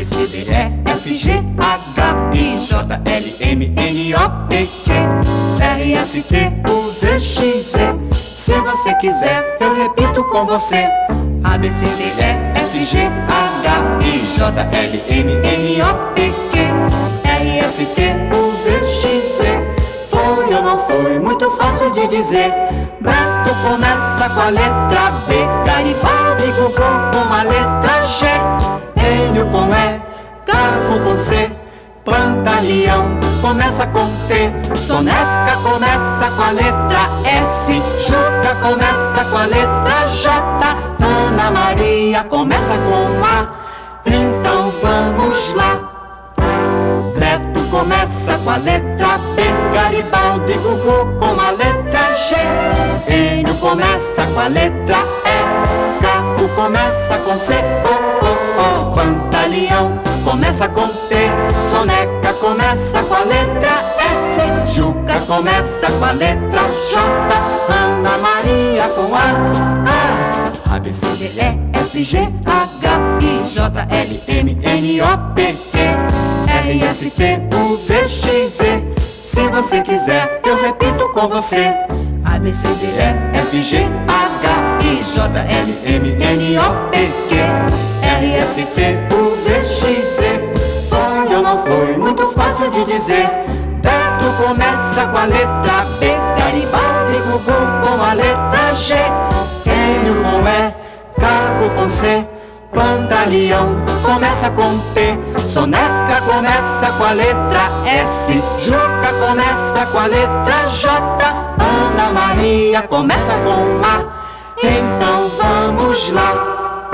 B, C, D, E, F, G, H, I, J, L, M, N, O, P, Q, R, S, T, U, V, X, Z. Se você quiser, eu repito com você. A, B, C, D, E, F, G, H, I, J, L, M, N, O, P, Q, R, S, T, U, V, X, Z. Foi ou não foi? Muito fácil de dizer. Beto começa com a letra B, Garibaldi, com a letra G, Caco com C, Pantaleão começa com T, Soneca começa com a letra S, Juca começa com a letra J, Ana Maria começa com A. Então vamos lá. Beto começa com a letra B, Garibaldi, Gugu com a letra G, Enio começa com a letra E, Caco começa com C, O, O, O, Pantaleão começa com T, Soneca começa com a letra S, Juca começa com a letra J, Ana Maria com A, A, A, B, C, D, E, F, G, H, I, J, L, M, N, O, P, Q, R, S, T, U, V, X, Z. Se você quiser, eu repito com você. A, B, C, D, E, F, G, H, I, J, L, M, N, O, P, Q, R, S, T, De dizer. Beto começa com a letra B, Garibaldi, Gugu com a letra G, Enio com E, Caco com C. Pantaleão começa com P, Soneca começa com a letra S, Juca começa com a letra J, Ana Maria começa com A. Então vamos lá.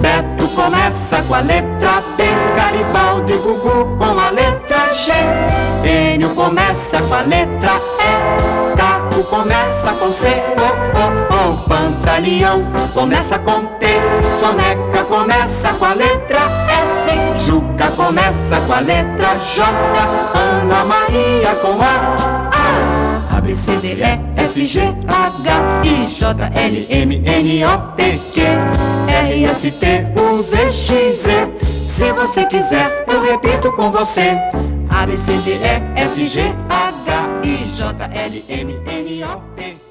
Beto começa com a letra B, Garibaldi, Gugu com a letra G, Enio começa com a letra E, Caco começa com C, O, O, O, Pantaleão começa com T, Soneca começa com a letra S, Juca começa com a letra J, Ana Maria com A, A, A, B, C, D, E, F, G, H, I, J, L, M, N, O, P, Q, R, S, T, U, V, X, Z. Se você quiser, eu repito com você. A, B, C, D, E, F, G, H, I, J, L, M, N, O, P,